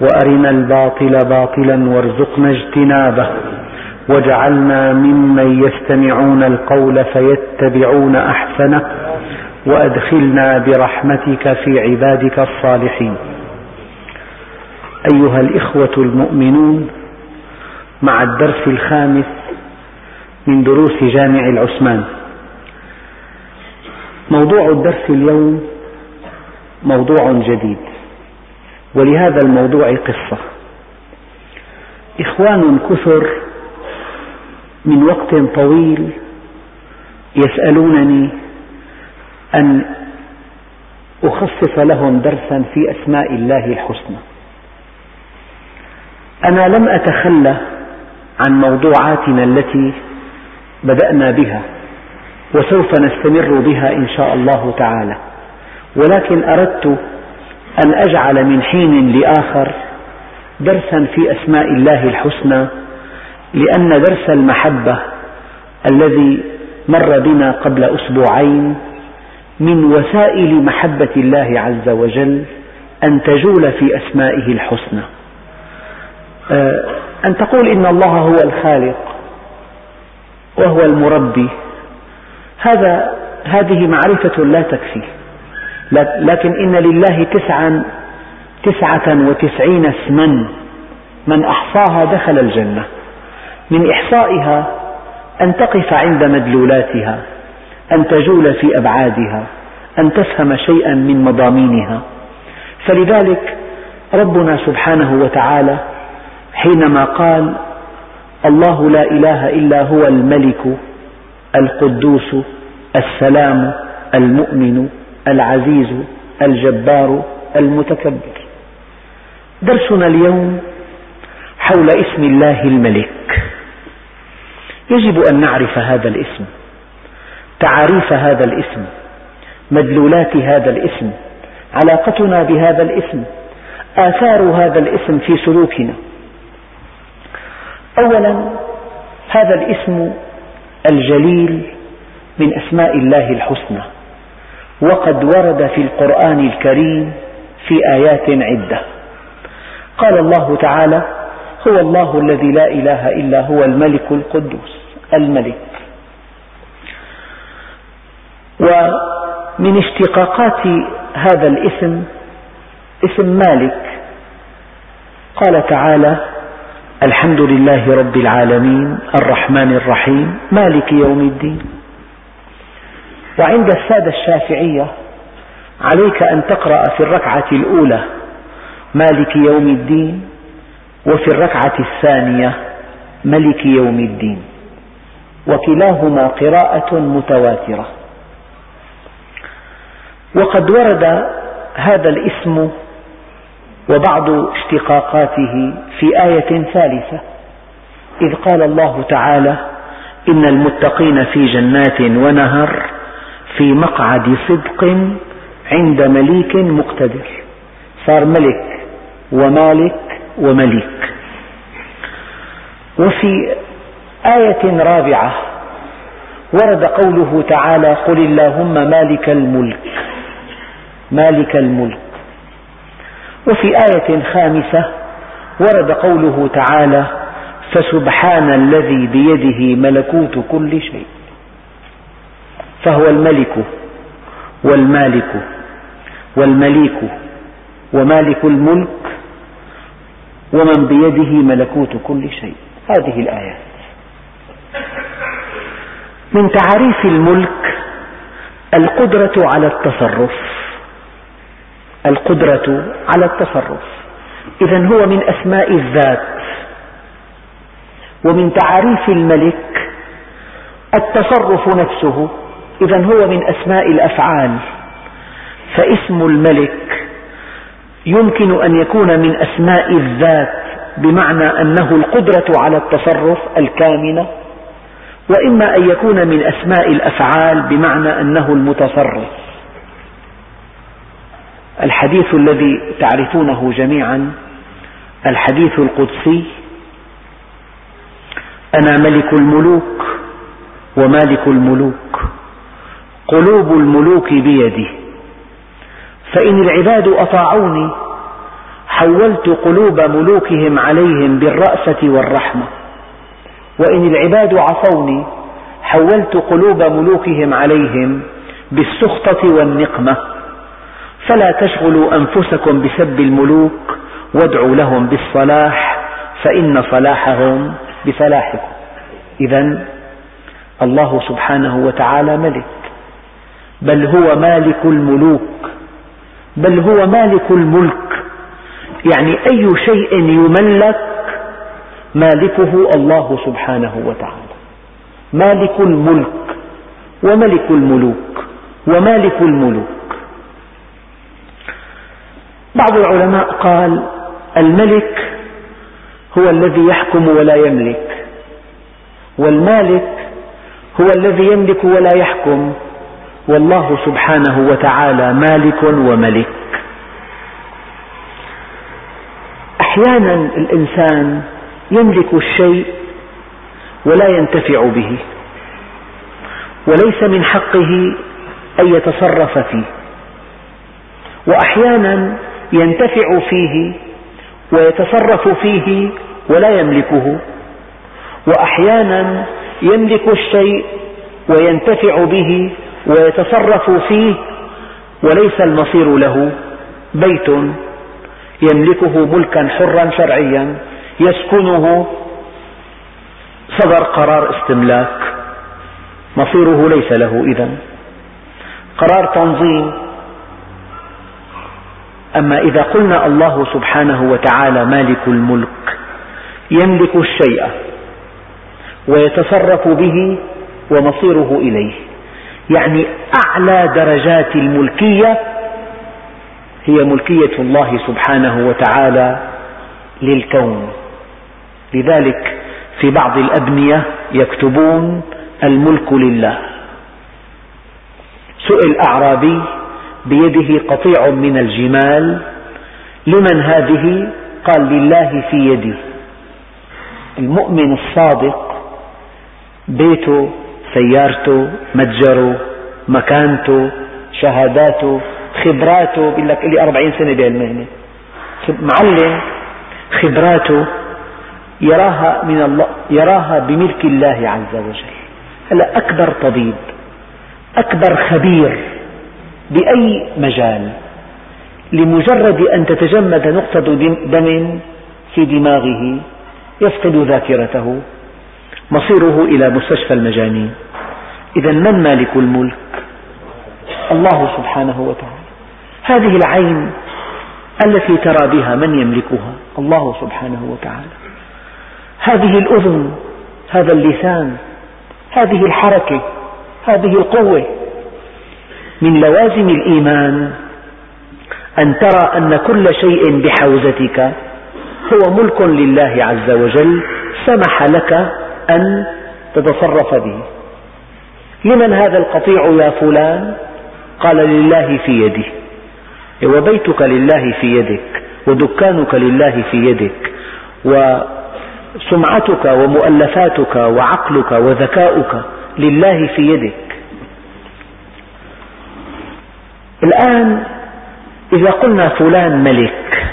وأرنا الباطل باطلا وارزقنا اجتنابه. واجعلنا ممن يستمعون القول فيتبعون أحسنه. وأدخلنا برحمتك في عبادك الصالحين. أيها الإخوة المؤمنون مع الدرس الخامس من دروس جامع العثمان. موضوع الدرس اليوم موضوع جديد. ولهذا الموضوع قصة. إخوان كثر من وقت طويل يسألونني أن أخصص لهم درسا في أسماء الله الحسنى. أنا لم أتخلى عن موضوعاتنا التي بدأنا بها وسوف نستمر بها إن شاء الله تعالى. ولكن أردت أن أجعل من حين لآخر درسا في أسماء الله الحسنى لأن درس المحبة الذي مر بنا قبل أسبوعين من وسائل محبة الله عز وجل أن تجول في أسمائه الحسنى. آه، أن تقول إن الله هو الخالق وهو المربي هذا هذه معرفة لا تكفي. لكن إن لله تسعا تسعة وتسعين اسما. من أحصاها دخل الجنة. من إحصائها أن تقف عند مدلولاتها أن تجول في أبعادها أن تفهم شيئا من مضامينها. فلذلك ربنا سبحانه وتعالى حينما قال الله لا إله إلا هو الملك القدوس السلام المؤمن العزيز الجبار المتكبر. درسنا اليوم حول اسم الله الملك. يجب أن نعرف هذا الاسم تعاريف هذا الاسم مدلولات هذا الاسم علاقتنا بهذا الاسم آثار هذا الاسم في سلوكنا. أولا هذا الاسم الجليل من أسماء الله الحسنى. وقد ورد في القرآن الكريم في آيات عدة. قال الله تعالى هو الله الذي لا إله إلا هو الملك القدوس. الملك. ومن اشتقاقات هذا الاسم اسم مالك قال تعالى الحمد لله رب العالمين الرحمن الرحيم مالك يوم الدين. وعند السادة الشافعية عليك أن تقرأ في الركعة الأولى مالك يوم الدين وفي الركعة الثانية ملك يوم الدين وكلاهما قراءة متواترة. وقد ورد هذا الاسم وبعض اشتقاقاته في آية ثالثة إذ قال الله تعالى إن المتقين في جنات ونهر في مقعد صدق عند مليك مقتدر. صار ملك ومالك ومليك. وفي آية رابعة ورد قوله تعالى قل اللهم مالك الملك مالك الملك. وفي آية خامسة ورد قوله تعالى فسبحان الذي بيده ملكوت كل شيء. فهو الملك والمالك والمليك ومالك الملك ومن بيده ملكوت كل شيء. هذه الآيات من تعريف الملك القدرة على التصرف. القدرة على التصرف. إذا هو من أسماء الذات. ومن تعاريف الملك التصرف نفسه. إذا هو من أسماء الأفعال. فاسم الملك يمكن أن يكون من أسماء الذات بمعنى أنه القدرة على التصرف الكامنة وإما أن يكون من أسماء الأفعال بمعنى أنه المتصرف. الحديث الذي تعرفونه جميعا الحديث القدسي أنا ملك الملوك ومالك الملوك. قلوب الملوك بيدي فإن العباد أطاعوني حولت قلوب ملوكهم عليهم بالرأفة والرحمة. وإن العباد عصوني حولت قلوب ملوكهم عليهم بالسخطة والنقمة. فلا تشغلوا أنفسكم بسب الملوك وادعوا لهم بالصلاح فإن صلاحهم بصلاحكم. إذا الله سبحانه وتعالى ملك. بل هو مالك الملوك بل هو مالك الملك. يعني أي شيء يملك مالكه الله سبحانه وتعالى. مالك الملك وملك الملوك ومالك الملوك. بعض العلماء قال الملك هو الذي يحكم ولا يملك والمالك هو الذي يملك ولا يحكم. والله سبحانه وتعالى مالك وملك. أحيانا الإنسان يملك الشيء ولا ينتفع به وليس من حقه أن يتصرف فيه وأحيانا ينتفع فيه ويتصرف فيه ولا يملكه وأحيانا يملك الشيء وينتفع به ويتصرف فيه وليس المصير له. بيت يملكه ملكا حرا شرعيا يسكنه صدر قرار استملاك. مصيره ليس له إذا قرار تنظيم. أما إذا قلنا الله سبحانه وتعالى مالك الملك يملك الشيء ويتصرف به ومصيره إليه. يعني أعلى درجات الملكية هي ملكية الله سبحانه وتعالى للكون. لذلك في بعض الأبنية يكتبون الملك لله. سئل أعرابي بيده قطيع من الجمال لمن هذه؟ قال لله في يدي. المؤمن الصادق بيته سيارته متجره مكانته شهاداته خبراته بيقول لك لي أربعين سنة بهالمهنة. معلم خبراته يراها من الله يراها بملك الله عز وجل. هلا أكبر طبيب أكبر خبير بأي مجال؟ لمجرد أن تتجمد نقطة دم في دماغه يفقد ذاكرته. مصيره إلى مستشفى المجانين. إذا من مالك الملك الله سبحانه وتعالى. هذه العين التي ترى بها من يملكها؟ الله سبحانه وتعالى. هذه الأذن هذا اللسان هذه الحركة هذه القوة. من لوازم الإيمان أن ترى أن كل شيء بحوزتك هو ملك لله عز وجل سمح لك أن تتصرف به. لمن هذا القطيع يا فلان؟ قال لله في يدي وبيتك لله في يدك ودكانك لله في يدك وسمعتك ومؤلفاتك وعقلك وذكاؤك لله في يدك. الآن إذا قلنا فلان ملك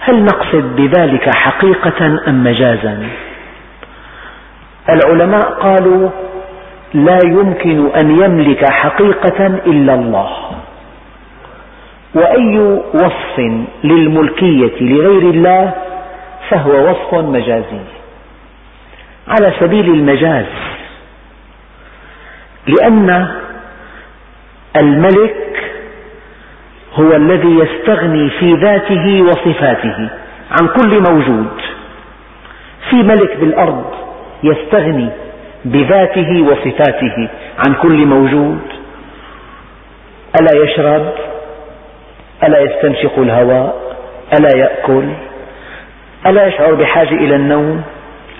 هل نقصد بذلك حقيقة أم مجازا؟ العلماء قالوا لا يمكن أن يملك حقيقة إلا الله. وأي وصف للملكية لغير الله فهو وصف مجازي. على سبيل المجاز لأن الملك هو الذي يستغني في ذاته وصفاته عن كل موجود. في ملك بالأرض يستغني بذاته وصفاته عن كل موجود. ألا يشرب؟ ألا يستنشق الهواء؟ ألا يأكل؟ ألا يشعر بحاجة إلى النوم؟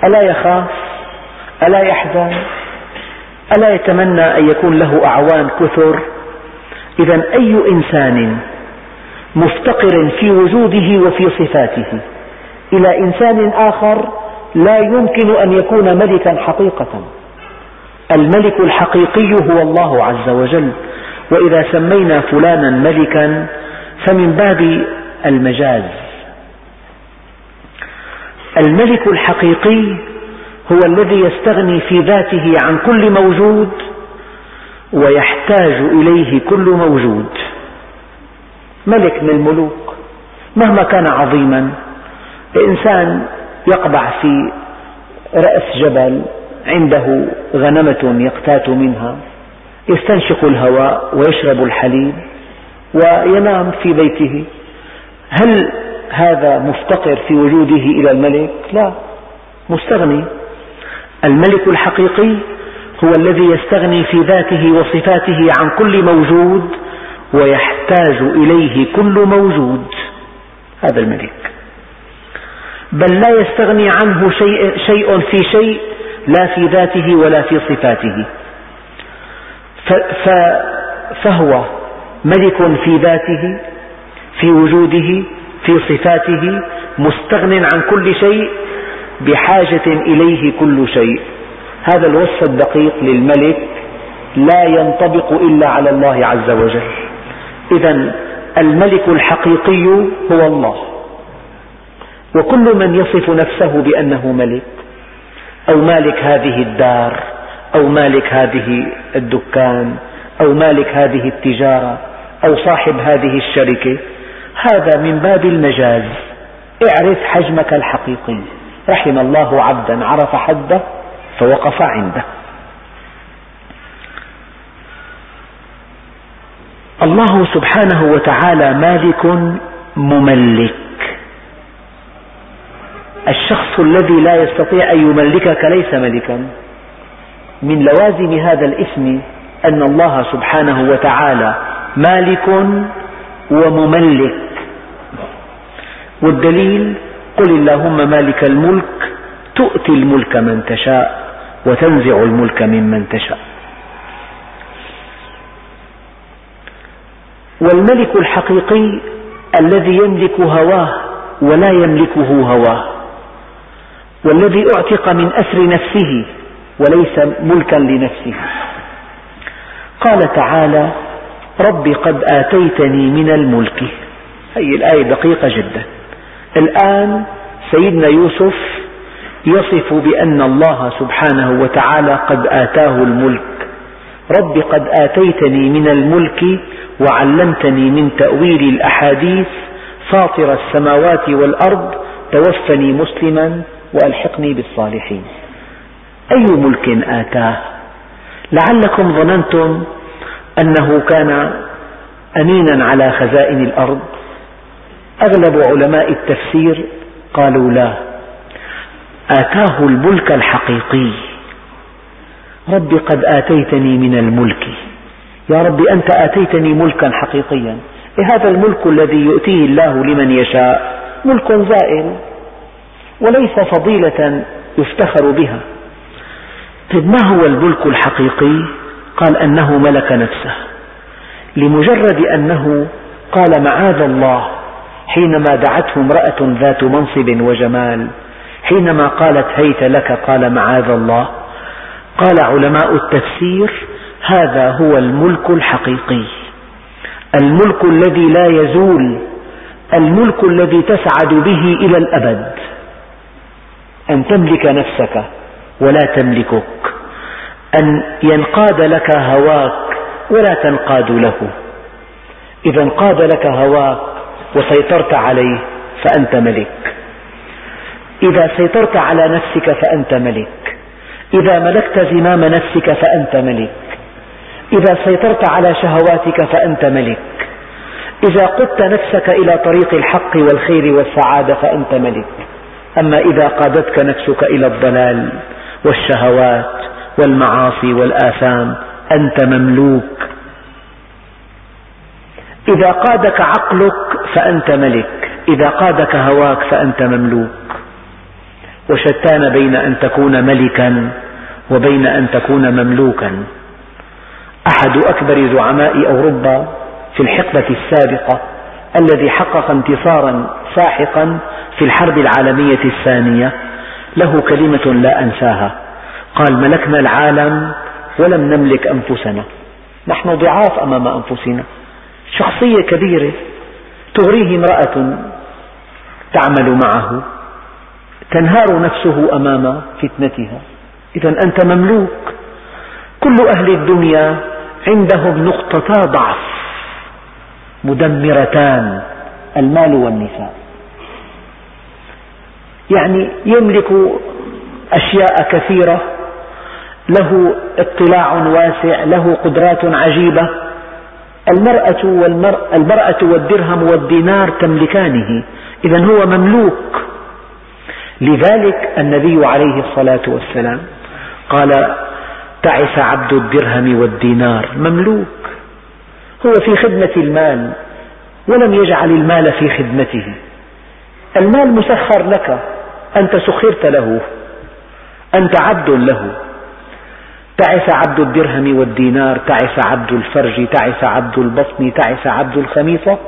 ألا يخاف؟ ألا يحزن؟ ألا يتمنى أن يكون له أعوان كثر؟ إذا أي إنسان مفتقر في وجوده وفي صفاته إلى إنسان آخر لا يمكن أن يكون ملكا حقيقة. الملك الحقيقي هو الله عز وجل. وإذا سمينا فلانا ملكا فمن باب المجاز. الملك الحقيقي هو الذي يستغني في ذاته عن كل موجود ويحتاج إليه كل موجود. ملك من الملوك مهما كان عظيما إنسان يقبع في رأس جبل عنده غنمة يقتات منها يستنشق الهواء ويشرب الحليب وينام في بيته. هل هذا مفتقر في وجوده إلى الملك؟ لا مستغني. الملك الحقيقي هو الذي يستغني في ذاته وصفاته عن كل موجود ويحتاج إليه كل موجود. هذا الملك. بل لا يستغني عنه شيء, شيء في شيء لا في ذاته ولا في صفاته. فهو ملك في ذاته في وجوده في صفاته مستغن عن كل شيء بحاجة إليه كل شيء. هذا الوصف الدقيق للملك لا ينطبق إلا على الله عز وجل. إذا الملك الحقيقي هو الله. وكل من يصف نفسه بأنه ملك أو مالك هذه الدار أو مالك هذه الدكان أو مالك هذه التجارة أو صاحب هذه الشركة هذا من باب المجاز. اعرف حجمك الحقيقي. رحم الله عبدا عرف حده فوقف عنده. الله سبحانه وتعالى مالك مملك. الشخص الذي لا يستطيع أن يملكك ليس ملكا. من لوازم هذا الاسم أن الله سبحانه وتعالى مالك ومملك. والدليل قل اللهم مالك الملك تؤتي الملك من تشاء وتنزع الملك ممن تشاء. والملك الحقيقي الذي يملك هواه ولا يملكه هواه. والذي أعتق من أسر نفسه وليس ملكا لنفسه. قال تعالى رب قد آتيتني من الملك. هذه الآية دقيقة جدا. الآن سيدنا يوسف يصف بأن الله سبحانه وتعالى قد آتاه الملك. رب قد آتيتني من الملك وعلمتني من تأويل الأحاديث فاطر السماوات والأرض توفني مسلما وألحقني بالصالحين. أي ملك آتاه؟ لعلكم ظننتم أنه كان أمينا على خزائن الأرض؟ أغلب علماء التفسير قالوا لا. آتاه الملك الحقيقي. رب قد آتيتني من الملك. يا رب أنت آتيتني ملكا حقيقيا. إيه هذا الملك الذي يؤتيه الله لمن يشاء؟ ملك زائل. وليس فضيلة يفتخر بها. طيب ما هو الملك الحقيقي؟ قال أنه ملك نفسه. لمجرد أنه قال معاذ الله حينما دعته امرأة ذات منصب وجمال حينما قالت هيت لك قال معاذ الله. قال علماء التفسير هذا هو الملك الحقيقي. الملك الذي لا يزول الملك الذي تسعد به إلى الأبد. أن تملك نفسك ولا تملكك أن ينقاد لك هواك ولا تنقاد له. إذا انقاد لك هواك وسيطرت عليه فأنت ملك. إذا سيطرت على نفسك فأنت ملك. إذا ملكت زمام نفسك فأنت ملك. إذا سيطرت على شهواتك فأنت ملك. إذا قدت نفسك إلى طريق الحق والخير والسعادة فأنت ملك. أما إذا قادتك نفسك إلى الضلال والشهوات والمعاصي والآثام أنت مملوك. إذا قادك عقلك فأنت ملك إذا قادك هواك فأنت مملوك. وشتان بين أن تكون ملكا وبين أن تكون مملوكا. أحد أكبر زعماء أوروبا في الحقبة السابقة الذي حقق انتصارا ساحقا في الحرب العالمية الثانية له كلمة لا أنساها. قال ملكنا العالم ولم نملك أنفسنا. نحن ضعاف أمام أنفسنا. شخصية كبيرة تغريه امرأة تعمل معه تنهار نفسه أمام فتنتها. إذا أنت مملوك. كل أهل الدنيا عندهم نقطتا ضعف مدمرتان المال والنساء. يعني يملك أشياء كثيرة له اطلاع واسع له قدرات عجيبة. المرأة, والمر... المرأة والدرهم والدينار تملكانه إذا هو مملوك. لذلك النبي عليه الصلاة والسلام قال تعس عبد الدرهم والدينار. مملوك. هو في خدمة المال ولم يجعل المال في خدمته. المال مسخر لك. أنت سخرت له. أنت عبد له. تعس عبد الدرهم والدينار تعس عبد الفرج تعس عبد البطن تعس عبد الخميصة.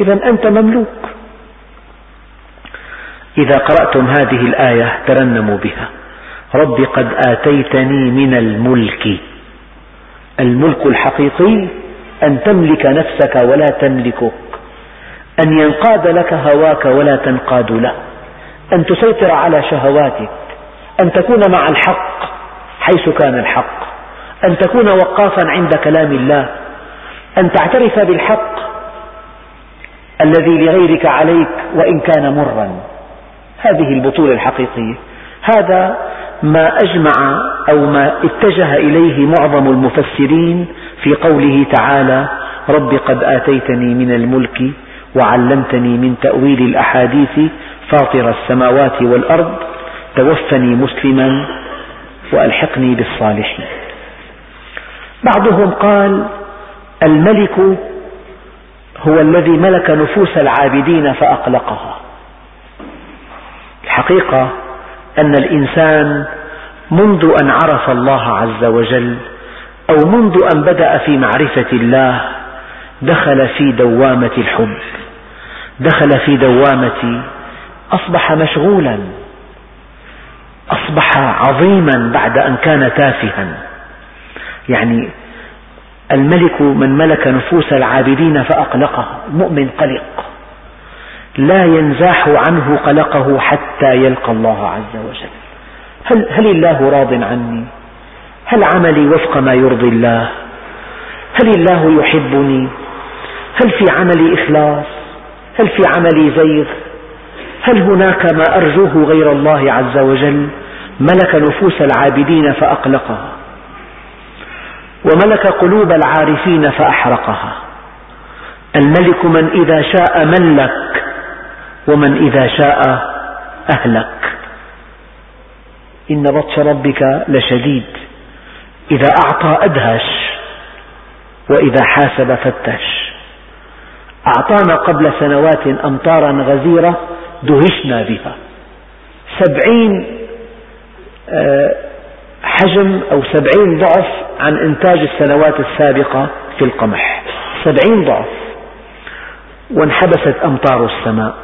إذا أنت مملوك. إذا قرأتم هذه الآية ترنموا بها. رب قد آتيتني من الملك. الملك الحقيقي أن تملك نفسك ولا تملكك. أن ينقاد لك هواك ولا تنقاد له. أن تسيطر على شهواتك أن تكون مع الحق حيث كان الحق أن تكون وقافا عند كلام الله أن تعترف بالحق الذي لغيرك عليك وإن كان مرا. هذه البطولة الحقيقية. هذا ما أجمع أو ما اتجه إليه معظم المفسرين في قوله تعالى رب قد آتيتني من الملك وعلمتني من تأويل الأحاديث فاطر السماوات والأرض توفني مسلما وألحقني بالصالحين. بعضهم قال الملك هو الذي ملك نفوس العابدين فأقلقها. الحقيقة أن الإنسان منذ أن عرف الله عز وجل أو منذ أن بدأ في معرفة الله دخل في دوامة الحب دخل في دوامة أصبح مشغولا أصبح عظيما بعد أن كان تافها. يعني الملك من ملك نفوس العابدين فأقلقها المؤمن قلق لا ينزاح عنه قلقه حتى يلقى الله عز وجل. هل, هل الله راض عني؟ هل عملي وفق ما يرضي الله؟ هل الله يحبني؟ هل في عملي إخلاص؟ هل في عملي زيغ؟ هل هناك ما أرجوه غير الله عز وجل؟ ملك نفوس العابدين فأقلقها. وملك قلوب العارفين فأحرقها. الملك من إذا شاء ملك ومن إذا شاء أهلك. إن بطش ربك لشديد. إذا أعطى أدهش وإذا حاسب فتش. أعطانا قبل سنوات أمطارا غزيرة دهشنا بها. سبعين آه، حجم أو سبعين ضعف عن إنتاج السنوات السابقة في القمح. سبعين ضعف. وانحبست أمطار السماء.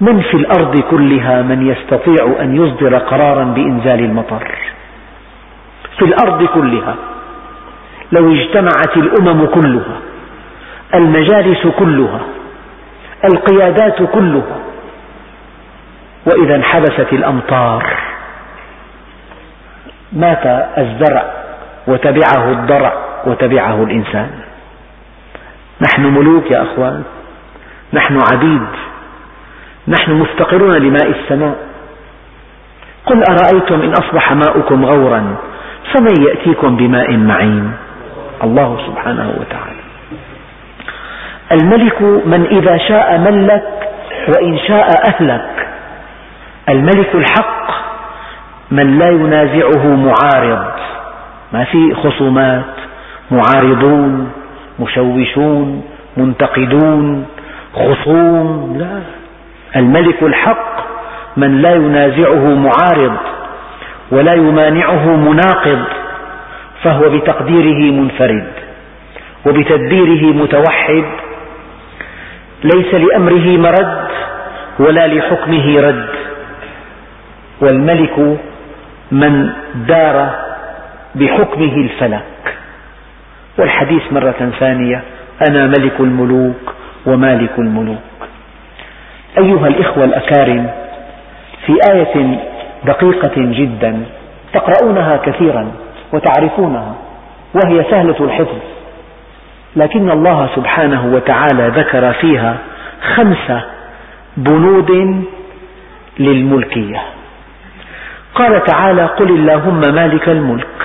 من في الأرض كلها من يستطيع أن يصدر قرارا بإنزال المطر؟ في الأرض كلها. لو اجتمعت الأمم كلها. المجالس كلها. القيادات كلها. وإذا انحبست الأمطار. مات الزرع وتبعه الضرع وتبعه الإنسان. نحن ملوك يا أخوان. نحن عبيد. نحن مفتقرون لماء السماء. قل أرأيتم إن أصبح ماؤكم غورا؟ فمن يأتيكم بماء معين؟ الله سبحانه وتعالى. الملك من إذا شاء ملك وإن شاء أهلك. الملك الحق من لا ينازعه معارض. ما في خصومات. معارضون مشوشون منتقدون خصوم لا. الملك الحق من لا ينازعه معارض ولا يمانعه مناقض فهو بتقديره منفرد وبتدبيره متوحد. ليس لأمره مرد ولا لحكمه رد. والملك من دار بحكمه الفلك. والحديث مرة ثانية أنا ملك الملوك ومالك الملوك. أيها الإخوة الأكارم في آية دقيقة جدا تقرؤونها كثيرا وتعرفونها وهي سهلة الحفظ. لكن الله سبحانه وتعالى ذكر فيها خمس بنود للملكية. قال تعالى قل اللهم مالك الملك.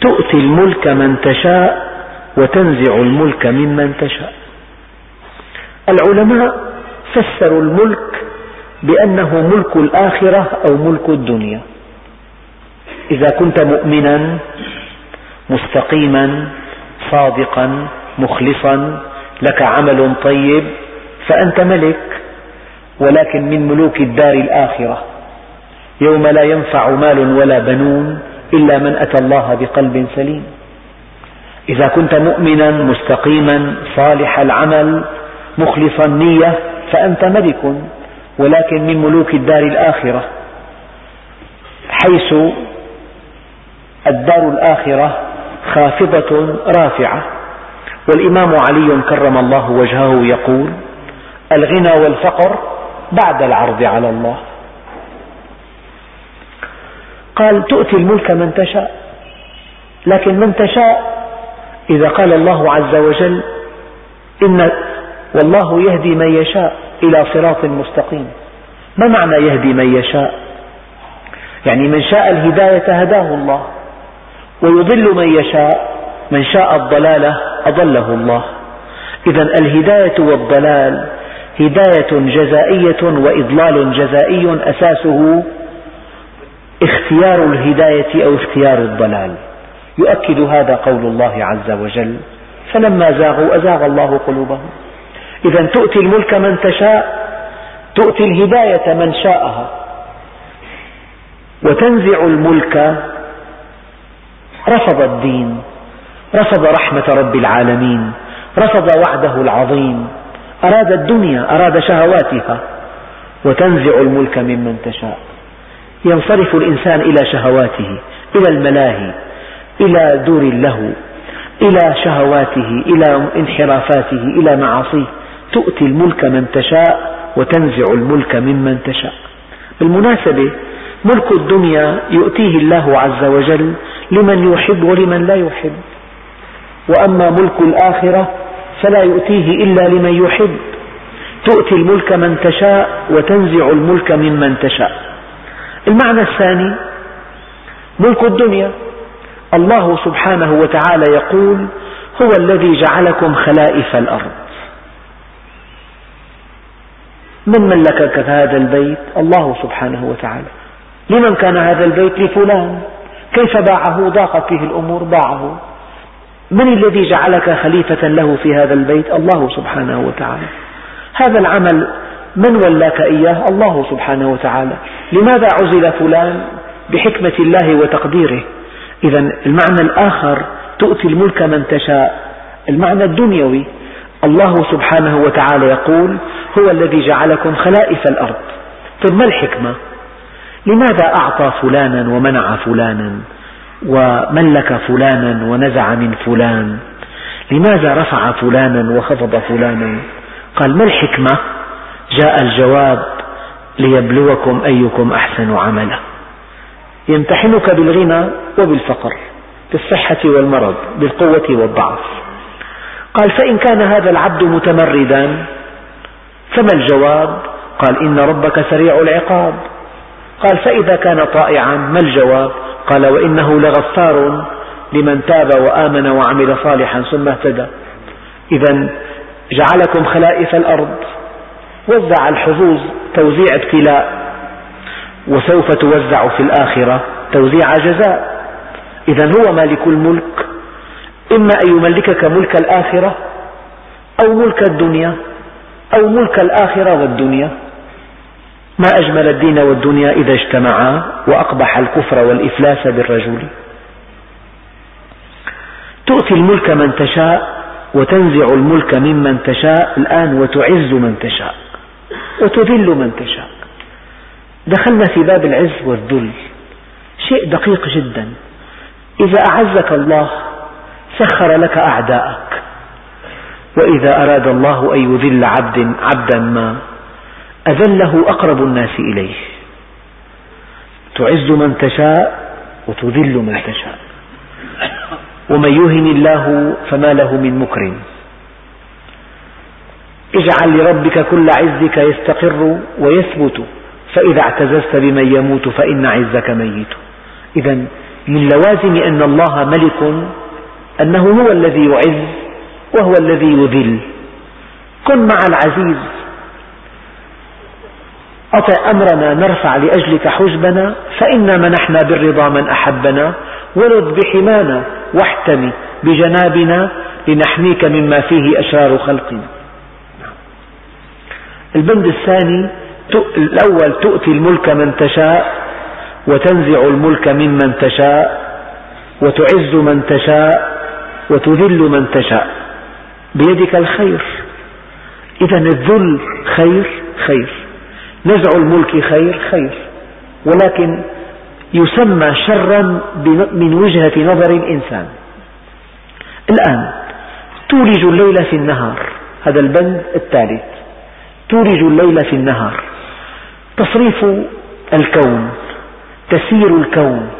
تؤتي الملك من تشاء وتنزع الملك ممن تشاء. العلماء فسروا الملك بأنه ملك الآخرة أو ملك الدنيا. إذا كنت مؤمنا مستقيما صادقا مخلصا لك عمل طيب فأنت ملك ولكن من ملوك الدار الآخرة. يوم لا ينفع مال ولا بنون إلا من أتى الله بقلب سليم. إذا كنت مؤمنا مستقيما صالح العمل مخلص النية فأنت ملك ولكن من ملوك الدار الآخرة حيث الدار الآخرة خافضة رافعة. والإمام علي كرم الله وجهه يقول الغنى والفقر بعد العرض على الله. قال تؤتي الملك من تشاء. لكن من تشاء إذا قال الله عز وجل إن والله يهدي من يشاء إلى صراط مستقيم. ما معنى يهدي من يشاء؟ يعني من شاء الهداية هداه الله ويضل من يشاء من شاء الضلالة أضله الله. إذا الهداية والضلال هداية جزائية وإضلال جزائي أساسه اختيار الهداية أو اختيار الضلال. يؤكد هذا قول الله عز وجل فلما زاغوا أزاغ الله قلوبهم. إذا تؤتي الملك من تشاء تؤتي الهداية من شاءها. وتنزع الملك رفض الدين رفض رحمة رب العالمين رفض وعده العظيم. أراد الدنيا أراد شهواتها. وتنزع الملك ممن تشاء. ينصرف الإنسان إلى شهواته إلى الملاهي إلى دور له إلى شهواته إلى انحرافاته إلى معاصيه. تؤتي الملك من تشاء وتنزع الملك ممن تشاء. بالمناسبة ملك الدنيا يؤتيه الله عز وجل لمن يحب ولمن لا يحب. وأما ملك الآخرة فلا يؤتيه إلا لمن يحب. تؤتي الملك من تشاء وتنزع الملك ممن تشاء. المعنى الثاني ملك الدنيا. الله سبحانه وتعالى يقول هو الذي جعلكم خلائف الأرض. من ملكك هذا البيت؟ الله سبحانه وتعالى. لمن كان هذا البيت؟ لفلان. كيف باعه؟ ضاقت به الأمور باعه. من الذي جعلك خليفة له في هذا البيت؟ الله سبحانه وتعالى. هذا العمل من ولاك إياه؟ الله سبحانه وتعالى. لماذا عزل فلان بحكمة الله وتقديره؟ إذا المعنى الآخر تؤتي الملك من تشاء. المعنى الدنيوي الله سبحانه وتعالى يقول هو الذي جعلكم خلائف الأرض. طيب ما الحكمة؟ لماذا أعطى فلانا ومنع فلانا؟ وملك فلانا ونزع من فلان؟ لماذا رفع فلانا وخفض فلانا؟ قال ما الحكمة؟ جاء الجواب ليبلوكم أيكم أحسن عملا. يمتحنك بالغنى وبالفقر بالصحة والمرض بالقوة والضعف. قال فإن كان هذا العبد متمردا فما الجواب؟ قال إن ربك سريع العقاب. قال فإذا كان طائعا ما الجواب؟ قال وإنه لغفار لمن تاب وآمن وعمل صالحا ثم اهتدى. إذا جعلكم خلائف الأرض. وزع الحظوظ توزيع ابتلاء وسوف توزع في الآخرة توزيع جزاء. إذا هو مالك الملك. إما أن يملكك ملك الآخرة أو ملك الدنيا أو ملك الآخرة والدنيا. ما أجمل الدين والدنيا إذا اجتمعا وأقبح الكفر والإفلاس بالرجل. تؤتي الملك من تشاء وتنزع الملك ممن تشاء الآن وتعز من تشاء. وتذل من تشاء. دخلنا في باب العز والذل. شيء دقيق جدا. إذا أعزك الله سخر لك أعداءك. وإذا أراد الله أن يذل عبد عبدا ما أذله أقرب الناس إليه. تعز من تشاء وتذل من تشاء. ومن يهن الله فما له من مكرم. اجعل لربك كل عزك يستقر ويثبت فإذا اعتززت بمن يموت فإن عزك ميت. إذا من لوازم أن الله ملك أنه هو الذي يعز وهو الذي يذل. كن مع العزيز. أطع أمرنا نرفع لأجلك حجبنا فإنا منحنا بالرضا من أحبنا. ولد بحمانا واحتمي بجنابنا لنحميك مما فيه أشرار خلقنا. البند الثاني الأول تؤتي الملك من تشاء وتنزع الملك ممن تشاء وتعز من تشاء وتذل من تشاء. بيدك الخير. إذا الذل خير خير. نزع الملك خير خير. ولكن يسمى شرا من وجهة نظر الإنسان. الآن تولج الليل في النهار. هذا البند الثالث. تولج الليل في النهار. تصريف الكون تسير الكون.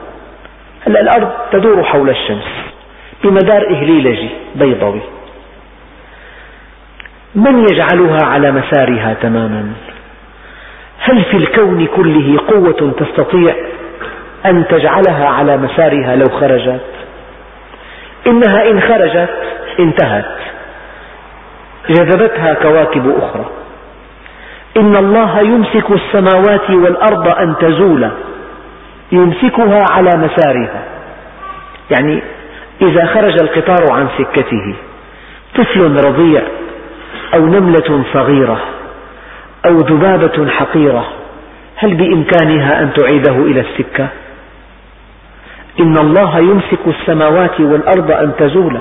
هلا الأرض تدور حول الشمس بمدار إهليلجي بيضوي من يجعلها على مسارها تماما؟ هل في الكون كله قوة تستطيع أن تجعلها على مسارها لو خرجت؟ إنها إن خرجت انتهت. جذبتها كواكب أخرى. إن الله يمسك السماوات والأرض أن تزولا يمسكها على مسارها. يعني إذا خرج القطار عن سكته طفل رضيع أو نملة صغيرة أو ذبابة حقيرة هل بإمكانها أن تعيده إلى السكة؟ إن الله يمسك السماوات والأرض أن تزولا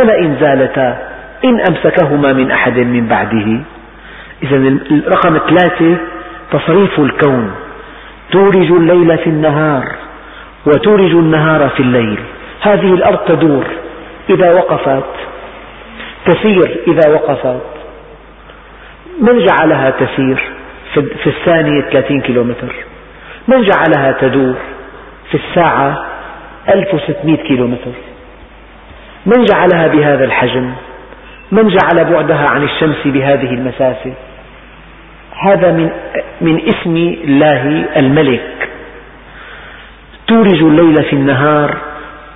ولئن زالتا إن أمسكهما من أحد من بعده. إذا الرقم ثلاثة تصريف الكون. تولج الليل في النهار وتولج النهار في الليل. هذه الأرض تدور إذا وقفت. تسير إذا وقفت. من جعلها تسير في الثانية 30 كيلومتر؟ من جعلها تدور في الساعة 1600 كيلومتر؟ من جعلها بهذا الحجم؟ من جعل بعدها عن الشمس بهذه المسافة؟ هذا من, من اسم الله الملك. تولج الليل في النهار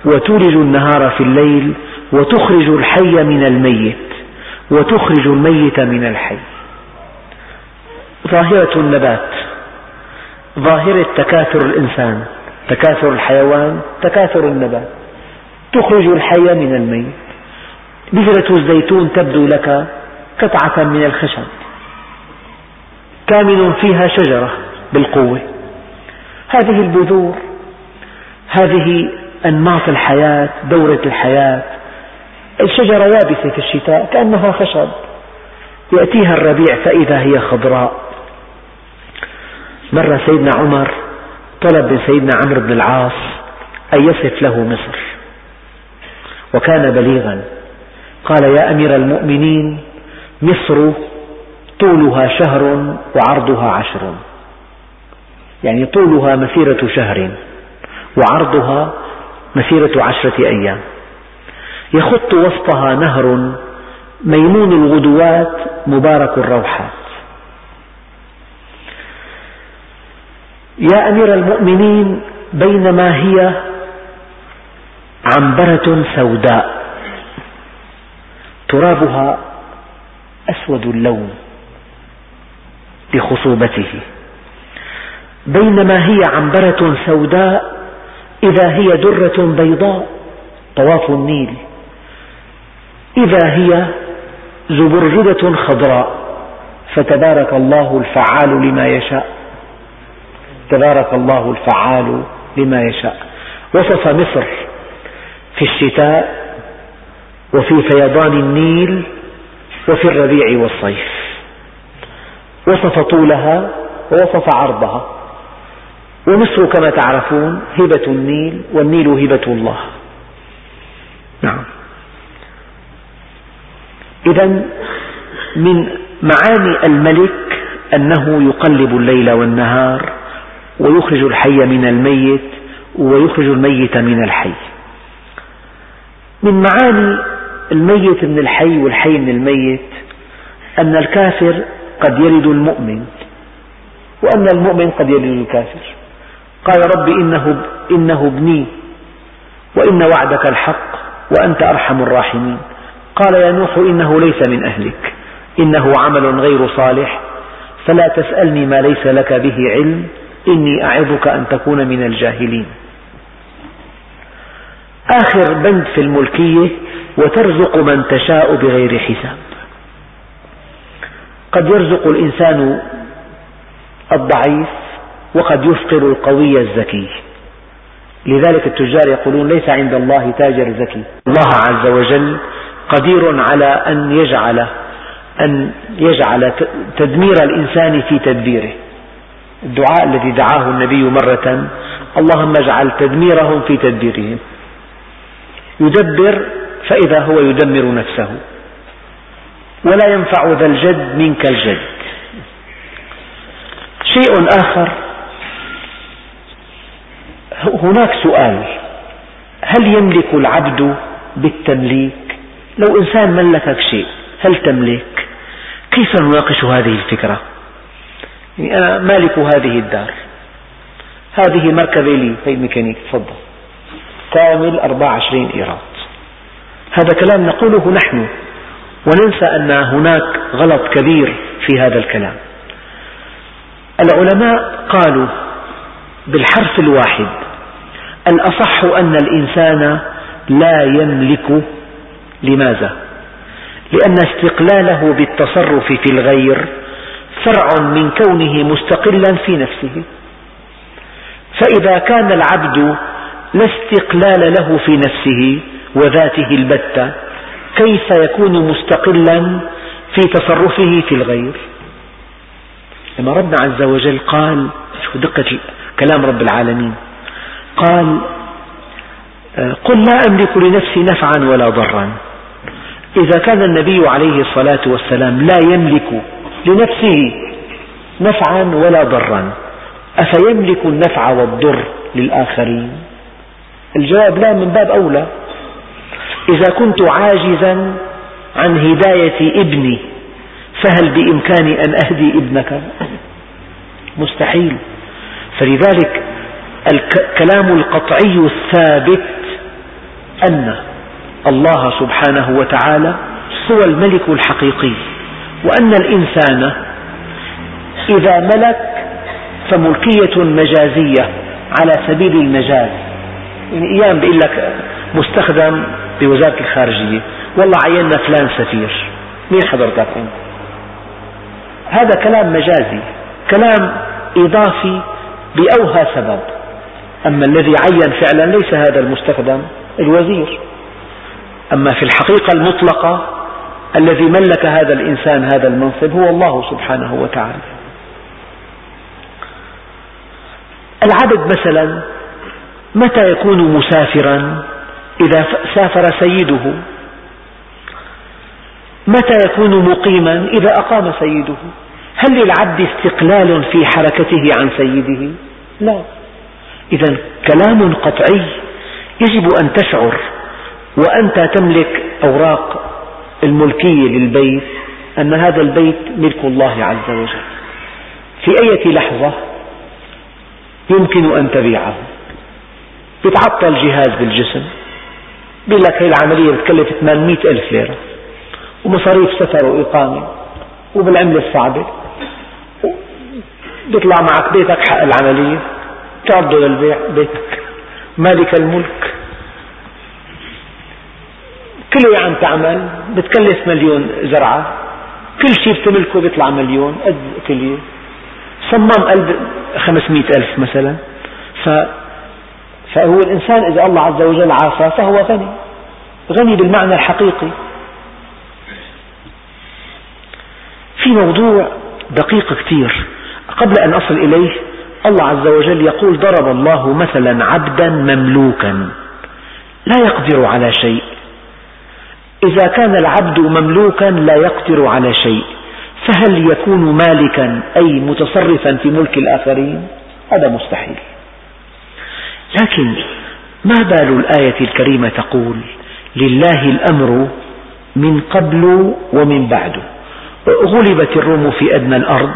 وتولج النهار في الليل وتخرج الحي من الميت وتخرج الميت من الحي. ظاهرة النبات ظاهرة تكاثر الإنسان تكاثر الحيوان تكاثر النبات. تخرج الحي من الميت. بذرة الزيتون تبدو لك قطعة من الخشب. كامن فيها شجرة بالقوة. هذه البذور هذه أنماط الحياة دورة الحياة. الشجرة يابسة في الشتاء كأنها خشب. يأتيها الربيع فإذا هي خضراء. مرة سيدنا عمر طلب من سيدنا عمرو بن العاص أن يصف له مصر. وكان بليغا. قال يا أمير المؤمنين مصر طولها شهر وعرضها عشر. يعني طولها مسيرة شهر وعرضها مسيرة عشرة أيام. يخط وسطها نهر ميمون الغدوات مبارك الروحات. يا أمير المؤمنين بينما هي عنبرة سوداء. ترابها أسود اللون. لخصوبته بينما هي عنبرة سوداء إذا هي درة بيضاء طواف النيل. إذا هي زبرجدة خضراء فتبارك الله الفعال لما يشاء. تبارك الله الفعال لما يشاء. وصف مصر في الشتاء وفي فيضان النيل وفي الربيع والصيف. وصف طولها ووصف عرضها. ومصر كما تعرفون هبة النيل والنيل هبة الله. نعم. إذا من معاني الملك أنه يقلب الليل والنهار ويخرج الحي من الميت ويخرج الميت من الحي. من معاني الميت من الحي والحي من الميت أن الكافر قد يلد المؤمن وأن المؤمن قد يلد الكافر. قال رب إنه, إنه ابني وإن وعدك الحق وأنت أرحم الراحمين. قال يا نوح إنه ليس من أهلك إنه عمل غير صالح فلا تسألني ما ليس لك به علم إني أعظك أن تكون من الجاهلين. آخر بند في الملكية وترزق من تشاء بغير حساب. قد يرزق الإنسان الضعيف وقد يفقر القوي الذكي لذلك التجار يقولون ليس عند الله تاجر ذكي الله عز وجل قدير على أن يجعل أن يجعل تدمير الإنسان في تدبيره. الدعاء الذي دعاه النبي مرة اللهم اجعل تدميرهم في تدبيرهم. يدبر فإذا هو يدمر نفسه. ولا ينفع ذا الجد منك الجد. شيء آخر. هناك سؤال. هل يملك العبد بالتمليك؟ لو إنسان ملكك شيء هل تملك؟ كيف نناقش هذه الفكرة؟ يعني أنا مالك هذه الدار. هذه مركبة لي. هي ميكانيك تفضل. كامل 24 إيراد. هذا كلام نقوله نحن. وننسى أن هناك غلط كبير في هذا الكلام العلماء قالوا بالحرف الواحد الأصح أن الإنسان لا يملك لماذا؟ لأن استقلاله بالتصرف في الغير فرع من كونه مستقلا في نفسه فإذا كان العبد لا استقلال له في نفسه وذاته البتة كيف يكون مستقلا في تصرفه في الغير؟ لما ربنا عز وجل قال شو دقة كلام رب العالمين قال قل لا أملك لنفسي نفعا ولا ضرا. إذا كان النبي عليه الصلاة والسلام لا يملك لنفسه نفعا ولا ضرا أفيملك النفع والضر للآخرين؟ الجواب لا من باب أولى. إذا كنت عاجزا عن هداية ابني فهل بإمكاني أن أهدي ابنك؟ مستحيل. فلذلك الكلام القطعي الثابت أن الله سبحانه وتعالى هو الملك الحقيقي وأن الإنسان إذا ملك فملكية مجازية على سبيل المجاز. يعني أيام بيقول لك مستخدم بوزارة الخارجية. والله عينا فلان سفير. مين حضرتك أنت؟ هذا كلام مجازي كلام إضافي بأوهى سبب. أما الذي عين فعلا ليس هذا المستخدم الوزير. أما في الحقيقة المطلقة الذي ملك هذا الإنسان هذا المنصب هو الله سبحانه وتعالى. العبد مثلا متى يكون مسافرا؟ إذا سافر سيده. متى يكون مقيما؟ إذا أقام سيده. هل للعبد استقلال في حركته عن سيده؟ لا. إذا كلام قطعي يجب أن تشعر وأنت تملك أوراق الملكية للبيت أن هذا البيت ملك الله عز وجل. في أي لحظة يمكن أن تبيعه؟ يتعطل جهاز بالجسم. بيقول لك هي العملية بتكلف 800 ألف ليرة. ومصاريف سفر وإقامة وبالعملة الصعبة بيطلع معك بيتك حق العملية. تعرضه للبيع بيتك. مالك الملك. كل عم تعمل. بتكلف مليون زرعة. كل شيء بتملكه بيطلع مليون. قد كلية صمام قلب خمسمائة ألف مثلا. ف... فهو الإنسان إذا الله عز وجل عافى فهو غني. غني بالمعنى الحقيقي. في موضوع دقيق كثير قبل أن أصل إليه الله عز وجل يقول ضرب الله مثلا عبدا مملوكا لا يقدر على شيء. إذا كان العبد مملوكا لا يقدر على شيء. فهل يكون مالكا أي متصرفا في ملك الآخرين؟ هذا مستحيل. لكن ما بال الآية الكريمة تقول لله الأمر من قبل ومن بعد. غلبت الروم في أدنى الأرض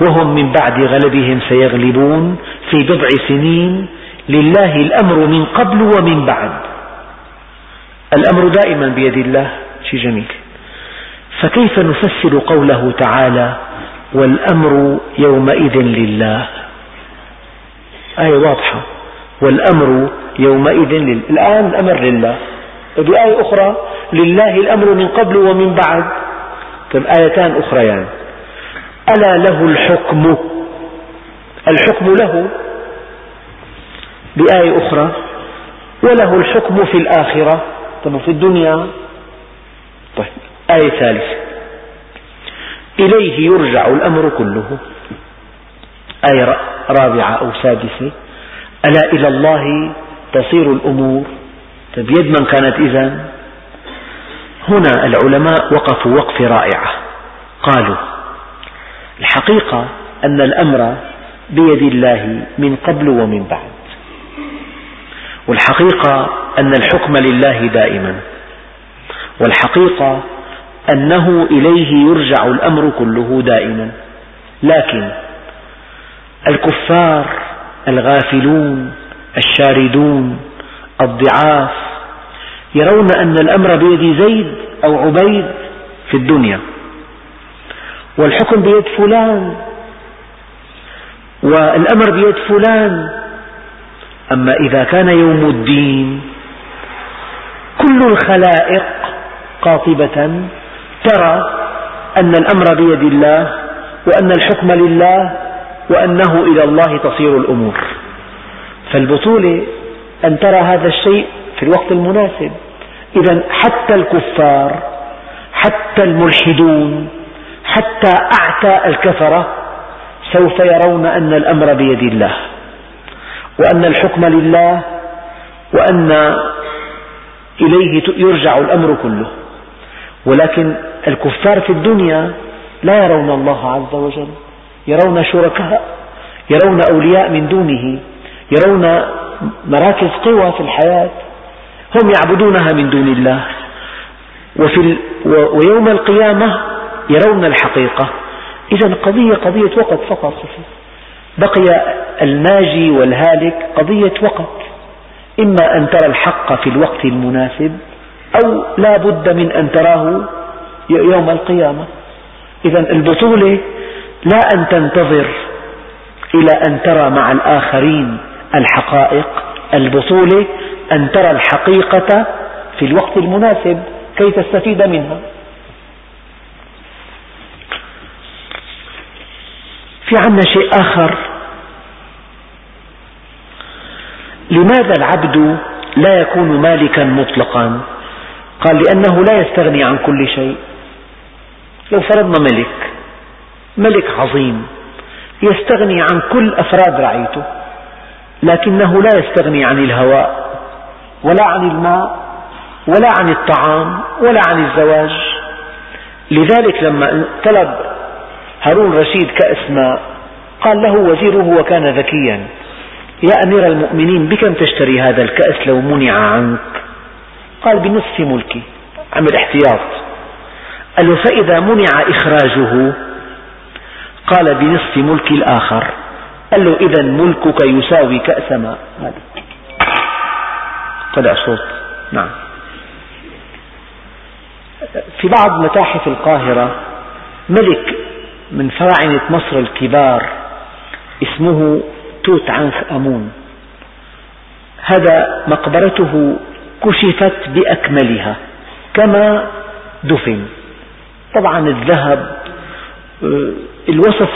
وهم من بعد غلبهم سيغلبون في بضع سنين. لله الأمر من قبل ومن بعد. الأمر دائما بيد الله. شيء جميل. فكيف نفسر قوله تعالى والأمر يومئذ لله آية واضحة. والأمر يومئذ لله الآن الأمر لله. بآية أخرى لله الأمر من قبل ومن بعد. طيب آيتان أخريان. ألا له الحكم؟ الحكم له بآية أخرى. وله الحكم في الآخرة طيب في الدنيا. طيب آية ثالثة. إليه يرجع الأمر كله. آية رابعة أو سادسة. ألا إلى الله تصير الأمور؟ طيب يد من كانت إذا؟ هنا العلماء وقفوا وقفة رائعة. قالوا الحقيقة أن الأمر بيد الله من قبل ومن بعد. والحقيقة أن الحكم لله دائما. والحقيقة أنه إليه يرجع الأمر كله دائما. لكن الكفار الغافلون الشاردون الضعاف يرون أن الأمر بيد زيد أو عبيد في الدنيا. والحكم بيد فلان والأمر بيد فلان. أما إذا كان يوم الدين كل الخلائق قاطبة ترى أن الأمر بيد الله وأن الحكم لله وأنه إلى الله تصير الأمور. فالبطولة أن ترى هذا الشيء في الوقت المناسب. إذا حتى الكفار حتى الملحدون حتى أعتى الكفرة سوف يرون أن الأمر بيد الله وأن الحكم لله وأن إليه يرجع الأمر كله. ولكن الكفار في الدنيا لا يرون الله عز وجل. يرون شركاء يرون أولياء من دونه يرون مراكز قوى في الحياة. هم يعبدونها من دون الله. وفي ويوم القيامة يرون الحقيقة. إذا قضية قضية وقت فقط. بقي الناجي والهالك قضية وقت. إما أن ترى الحق في الوقت المناسب أو لا بد من أن تراه يوم القيامة. إذا البطولة لا أن تنتظر إلى أن ترى مع الآخرين الحقائق. البطولة أن ترى الحقيقة في الوقت المناسب كي تستفيد منها. في عنا شيء آخر. لماذا العبد لا يكون مالكا مطلقا؟ قال لأنه لا يستغني عن كل شيء. لو فرضنا ملك ملك عظيم يستغني عن كل أفراد رعيته لكنه لا يستغني عن الهواء. ولا عن الماء ولا عن الطعام ولا عن الزواج. لذلك لما طلب هارون رشيد كأس ماء قال له وزيره وكان ذكيا يا أمير المؤمنين بكم تشتري هذا الكأس لو منع عنك؟ قال بنصف ملكي. عمل احتياط. قال له فإذا منع إخراجه؟ قال بنصف ملك الآخر. قال له إذا ملكك يساوي كأس ماء. هذا طلع صوت نعم. في بعض متاحف القاهرة ملك من فراعنة مصر الكبار اسمه توت عنخ آمون. هذا مقبرته كشفت بأكملها كما دفن. طبعا الذهب آه، الوصف